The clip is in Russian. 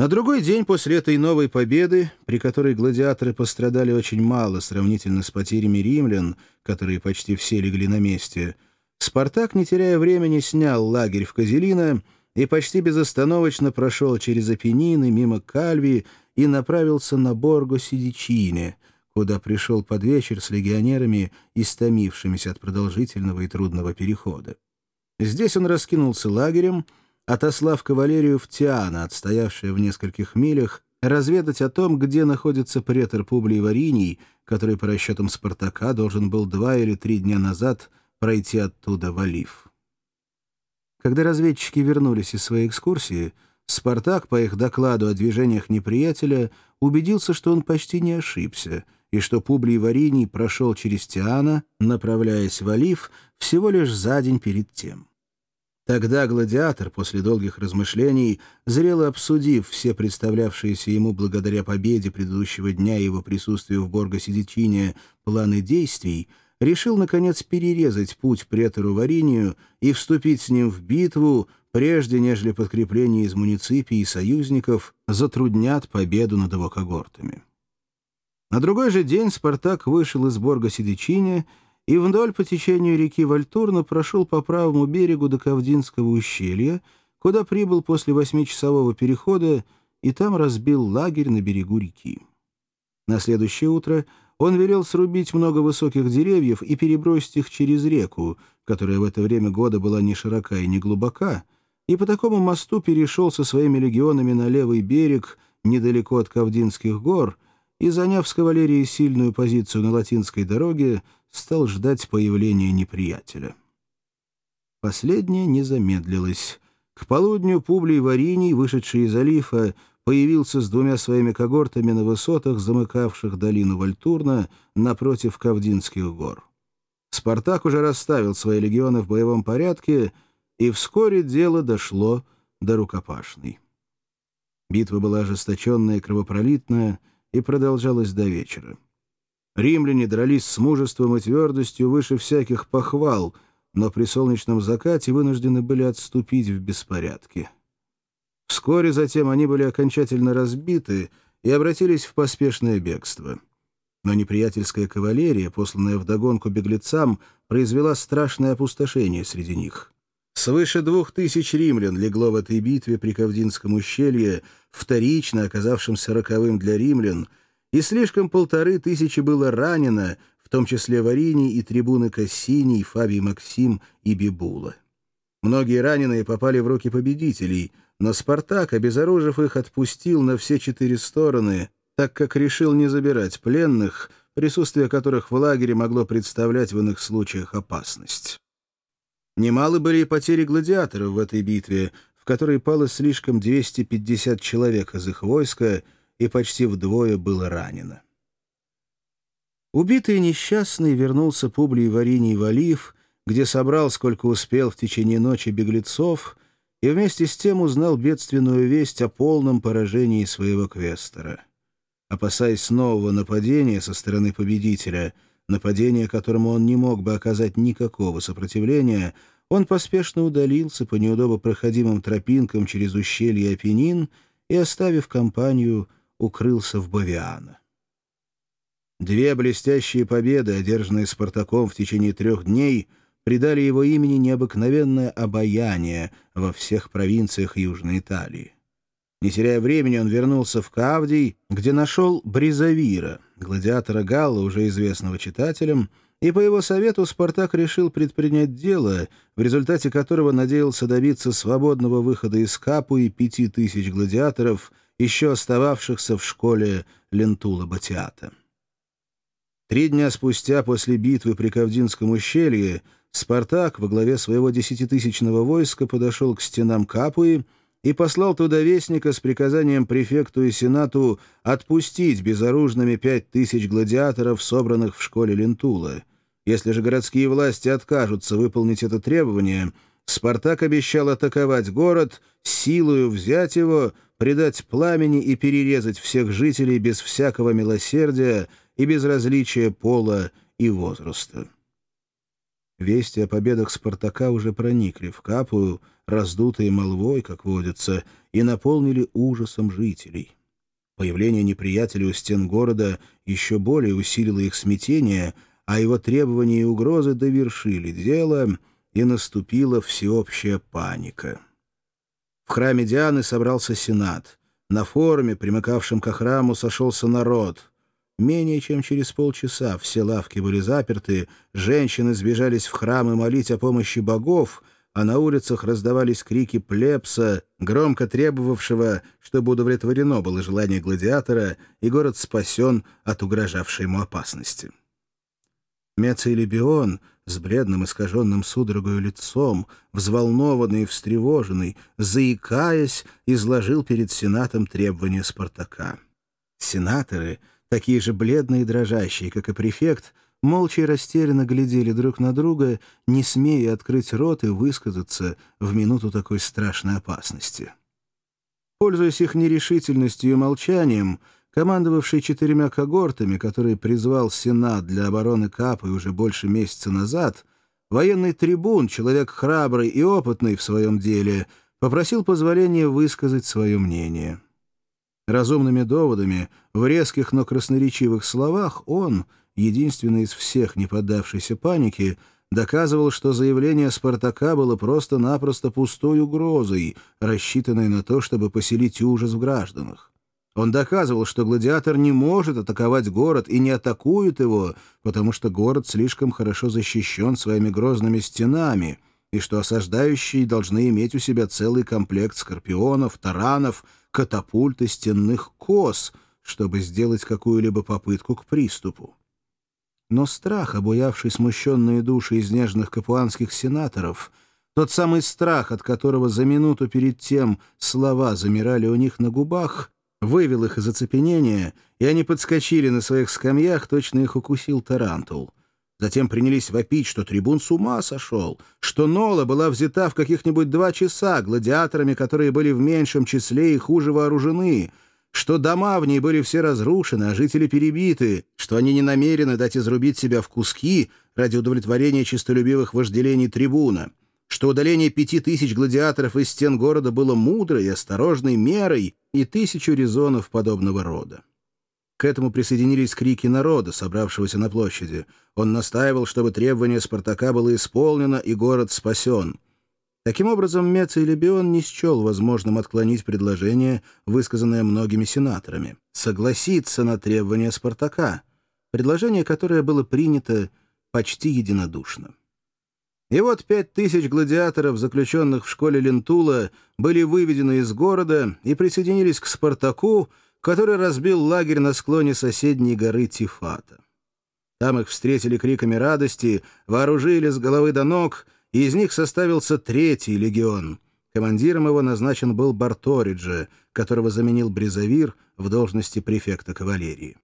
На другой день после этой новой победы, при которой гладиаторы пострадали очень мало сравнительно с потерями римлян, которые почти все легли на месте, Спартак, не теряя времени, снял лагерь в Козелино и почти безостановочно прошел через Апеннины, мимо Кальви и направился на Борго Сидичине, куда пришел под вечер с легионерами, истомившимися от продолжительного и трудного перехода. Здесь он раскинулся лагерем, отослав кавалерию в Тиана, отстоявшее в нескольких милях, разведать о том, где находится претор Публий Вариний, который по расчетам Спартака должен был два или три дня назад пройти оттуда в Олив. Когда разведчики вернулись из своей экскурсии, Спартак, по их докладу о движениях неприятеля, убедился, что он почти не ошибся, и что Публий Вариний прошел через Тиана, направляясь в Олив, всего лишь за день перед тем. Тогда гладиатор, после долгих размышлений, зрело обсудив все представлявшиеся ему благодаря победе предыдущего дня и его присутствию в Борго-Сидичине планы действий, решил, наконец, перерезать путь претору Варинию и вступить с ним в битву, прежде нежели подкрепление из муниципий и союзников затруднят победу над его когортами. На другой же день Спартак вышел из Борго-Сидичине и вдоль по течению реки Вальтурна прошел по правому берегу до Кавдинского ущелья, куда прибыл после восьмичасового перехода и там разбил лагерь на берегу реки. На следующее утро он велел срубить много высоких деревьев и перебросить их через реку, которая в это время года была не широка и не глубока, и по такому мосту перешел со своими легионами на левый берег, недалеко от Кавдинских гор, и, заняв с кавалерией сильную позицию на латинской дороге, стал ждать появления неприятеля. Последнее не замедлилось. К полудню Публий Вариний, вышедший из Алифа, появился с двумя своими когортами на высотах, замыкавших долину Вальтурна, напротив Кавдинских гор. Спартак уже расставил свои легионы в боевом порядке, и вскоре дело дошло до рукопашной. Битва была ожесточенная и кровопролитная и продолжалась до вечера. Римляне дрались с мужеством и твердостью выше всяких похвал, но при солнечном закате вынуждены были отступить в беспорядке. Вскоре затем они были окончательно разбиты и обратились в поспешное бегство. Но неприятельская кавалерия, посланная вдогонку беглецам, произвела страшное опустошение среди них. Свыше двух тысяч римлян легло в этой битве при Кавдинском ущелье, вторично оказавшимся роковым для римлян, и слишком полторы тысячи было ранено, в том числе Варини и трибуны Кассини, Фабий Максим и Бибула. Многие раненые попали в руки победителей — но Спартак, обезоружив их, отпустил на все четыре стороны, так как решил не забирать пленных, присутствие которых в лагере могло представлять в иных случаях опасность. Немалы были и потери гладиаторов в этой битве, в которой пало слишком 250 человек из их войска и почти вдвое было ранено. Убитый несчастный вернулся Публий Вариний Валиев, где собрал, сколько успел в течение ночи беглецов, и вместе с тем узнал бедственную весть о полном поражении своего квестера. Опасаясь нового нападения со стороны победителя, нападения которому он не мог бы оказать никакого сопротивления, он поспешно удалился по неудобно проходимым тропинкам через ущелье Апеннин и, оставив компанию, укрылся в Бавиано. Две блестящие победы, одержанные Спартаком в течение трех дней — придали его имени необыкновенное обаяние во всех провинциях Южной Италии. Не теряя времени, он вернулся в Кавдий, где нашел Бризавира, гладиатора Галла, уже известного читателям, и по его совету Спартак решил предпринять дело, в результате которого надеялся добиться свободного выхода из Капу и пяти тысяч гладиаторов, еще остававшихся в школе Лентула Батиата. Три дня спустя после битвы при Кавдинском ущелье Спартак во главе своего десятитысячного войска подошел к стенам Капуи и послал туда вестника с приказанием префекту и сенату отпустить безоружными пять тысяч гладиаторов, собранных в школе Лентула. Если же городские власти откажутся выполнить это требование, Спартак обещал атаковать город, силою взять его, предать пламени и перерезать всех жителей без всякого милосердия и без различия пола и возраста. Вести о победах Спартака уже проникли в Капую, раздутые молвой, как водится, и наполнили ужасом жителей. Появление неприятеля у стен города еще более усилило их смятение, а его требования и угрозы довершили дело, и наступила всеобщая паника. В храме Дианы собрался сенат. На форуме, примыкавшем к храму, сошелся народ. Менее чем через полчаса все лавки были заперты, женщины сбежались в храмы молить о помощи богов — а на улицах раздавались крики плебса, громко требовавшего, чтобы удовлетворено было желание гладиатора, и город спасен от угрожавшей ему опасности. Меций с бледным искаженным судорогою лицом, взволнованный и встревоженный, заикаясь, изложил перед Сенатом требования Спартака. Сенаторы, такие же бледные и дрожащие, как и префект, молча и растерянно глядели друг на друга, не смея открыть рот и высказаться в минуту такой страшной опасности. Пользуясь их нерешительностью и молчанием, командовавший четырьмя когортами, который призвал Сенат для обороны Капы уже больше месяца назад, военный трибун, человек храбрый и опытный в своем деле, попросил позволения высказать свое мнение. Разумными доводами, в резких, но красноречивых словах он — единственный из всех не поддавшийся панике, доказывал, что заявление Спартака было просто-напросто пустой угрозой, рассчитанной на то, чтобы поселить ужас в гражданах. Он доказывал, что гладиатор не может атаковать город и не атакует его, потому что город слишком хорошо защищен своими грозными стенами, и что осаждающие должны иметь у себя целый комплект скорпионов, таранов, катапульт и стенных кос, чтобы сделать какую-либо попытку к приступу. Но страх, обуявший смущенные души изнеженных капуанских сенаторов, тот самый страх, от которого за минуту перед тем слова замирали у них на губах, вывел их из оцепенения, и они подскочили на своих скамьях, точно их укусил тарантул. Затем принялись вопить, что трибун с ума сошел, что Нола была взята в каких-нибудь два часа гладиаторами, которые были в меньшем числе и хуже вооружены — что дома в ней были все разрушены, а жители перебиты, что они не намерены дать изрубить себя в куски ради удовлетворения честолюбивых вожделений трибуна, что удаление пяти тысяч гладиаторов из стен города было мудрой и осторожной мерой и тысячу резонов подобного рода. К этому присоединились крики народа, собравшегося на площади. Он настаивал, чтобы требование Спартака было исполнено и город спасен — Таким образом, Меций Лебион не счел возможным отклонить предложение, высказанное многими сенаторами, согласиться на требования Спартака, предложение, которое было принято почти единодушно. И вот пять тысяч гладиаторов, заключенных в школе Лентула, были выведены из города и присоединились к Спартаку, который разбил лагерь на склоне соседней горы Тифата. Там их встретили криками радости, вооружили с головы до ног — и из них составился третий легион. Командиром его назначен был Барториджи, которого заменил Бризавир в должности префекта кавалерии.